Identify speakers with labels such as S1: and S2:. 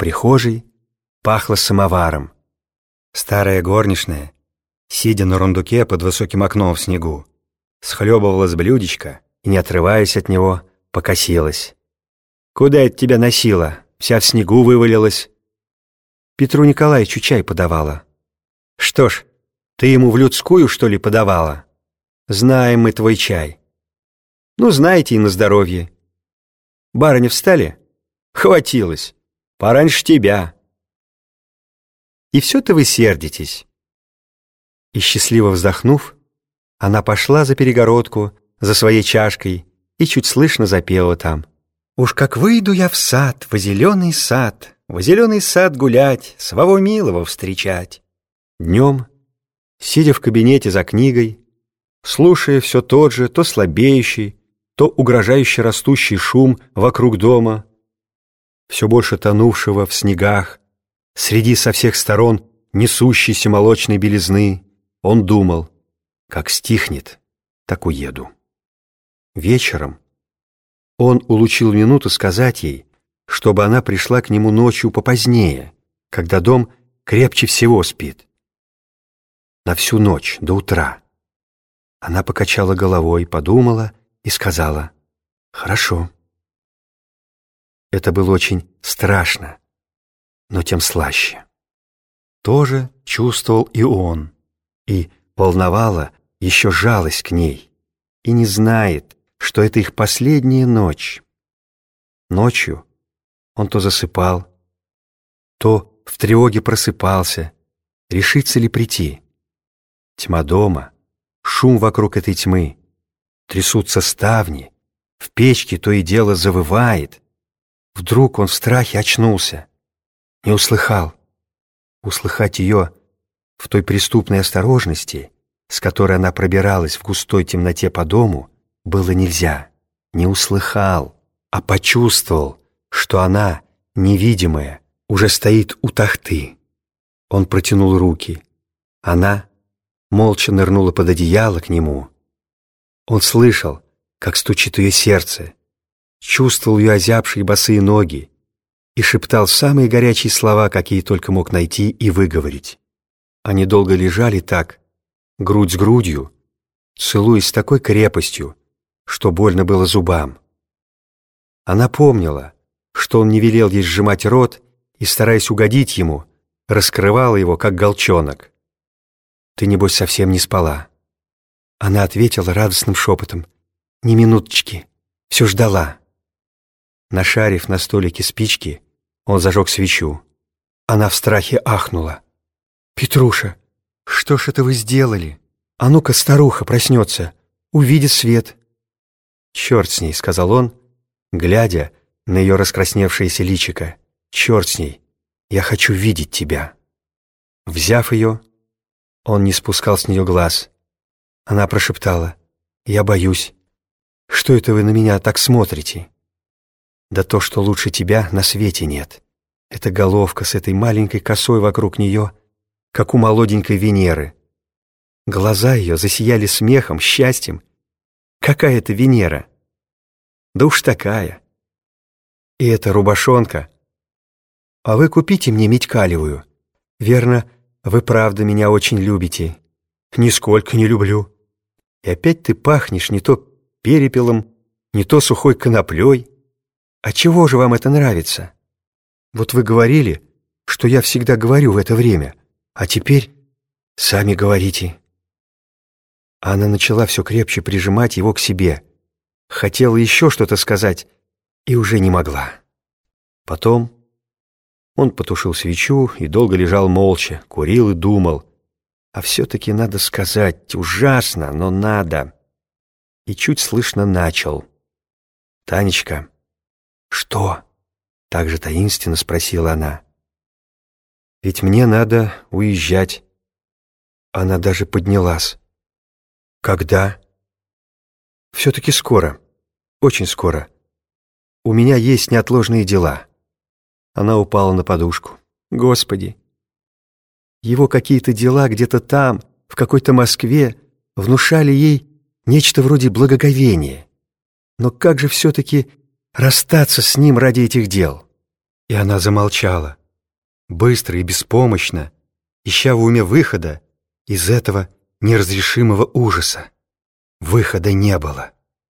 S1: прихожей пахло самоваром. Старая горничная, сидя на рундуке под высоким окном в снегу, схлебывала с блюдечка и, не отрываясь от него, покосилась. «Куда это тебя носила? Вся в снегу вывалилась». Петру Николаевичу чай подавала. «Что ж, ты ему в людскую, что ли, подавала? Знаем мы твой чай». «Ну, знаете и на здоровье». «Барыня встали?» «Хватилось. Пораньше тебя». «И все-то вы сердитесь». И счастливо вздохнув, она пошла за перегородку, за своей чашкой, и чуть слышно запела там. «Уж как выйду я в сад, в зеленый сад, в зеленый сад гулять, своего милого встречать». Днем, сидя в кабинете за книгой, слушая все тот же, то слабеющий, то угрожающе растущий шум вокруг дома, все больше тонувшего в снегах, среди со всех сторон несущейся молочной белизны, он думал, как стихнет, так уеду. Вечером он улучил минуту сказать ей, чтобы она пришла к нему ночью попозднее, когда дом крепче всего спит. На всю ночь, до утра. Она покачала головой, подумала и сказала «Хорошо». Это было очень страшно, но тем слаще. Тоже чувствовал и он, и волновала еще жалость к ней и не знает, что это их последняя ночь. Ночью он то засыпал, то в тревоге просыпался, решится ли прийти. Тьма дома, шум вокруг этой тьмы, трясутся ставни, в печке то и дело завывает. Вдруг он в страхе очнулся, не услыхал. Услыхать ее в той преступной осторожности — с которой она пробиралась в густой темноте по дому, было нельзя. Не услыхал, а почувствовал, что она, невидимая, уже стоит у тахты. Он протянул руки. Она молча нырнула под одеяло к нему. Он слышал, как стучит ее сердце, чувствовал ее озябшие босые ноги и шептал самые горячие слова, какие только мог найти и выговорить. Они долго лежали так, грудь с грудью, целуясь с такой крепостью, что больно было зубам. Она помнила, что он не велел ей сжимать рот и, стараясь угодить ему, раскрывала его, как голчонок. «Ты, небось, совсем не спала». Она ответила радостным шепотом. «Ни минуточки, все ждала». Нашарив на столике спички, он зажег свечу. Она в страхе ахнула. «Петруша, «Что ж это вы сделали? А ну-ка, старуха проснется, увидит свет». «Черт с ней», — сказал он, глядя на ее раскрасневшееся личико. «Черт с ней, я хочу видеть тебя». Взяв ее, он не спускал с нее глаз. Она прошептала, «Я боюсь. Что это вы на меня так смотрите?» «Да то, что лучше тебя на свете нет. Эта головка с этой маленькой косой вокруг нее — как у молоденькой Венеры. Глаза ее засияли смехом, счастьем. Какая это Венера? Да уж такая. И эта рубашонка. А вы купите мне медькалевую. Верно, вы правда меня очень любите. Нисколько не люблю. И опять ты пахнешь не то перепелом, не то сухой коноплей. А чего же вам это нравится? Вот вы говорили, что я всегда говорю в это время. А теперь сами говорите». Она начала все крепче прижимать его к себе. Хотела еще что-то сказать и уже не могла. Потом он потушил свечу и долго лежал молча, курил и думал. А все-таки надо сказать, ужасно, но надо. И чуть слышно начал. «Танечка». «Что?» — так же таинственно спросила она. Ведь мне надо уезжать. Она даже поднялась. Когда? Все-таки скоро. Очень скоро. У меня есть неотложные дела. Она упала на подушку. Господи! Его какие-то дела где-то там, в какой-то Москве, внушали ей нечто вроде благоговения. Но как же все-таки расстаться с ним ради этих дел? И она замолчала, быстро и беспомощно, ища в уме выхода из этого неразрешимого ужаса. Выхода не было.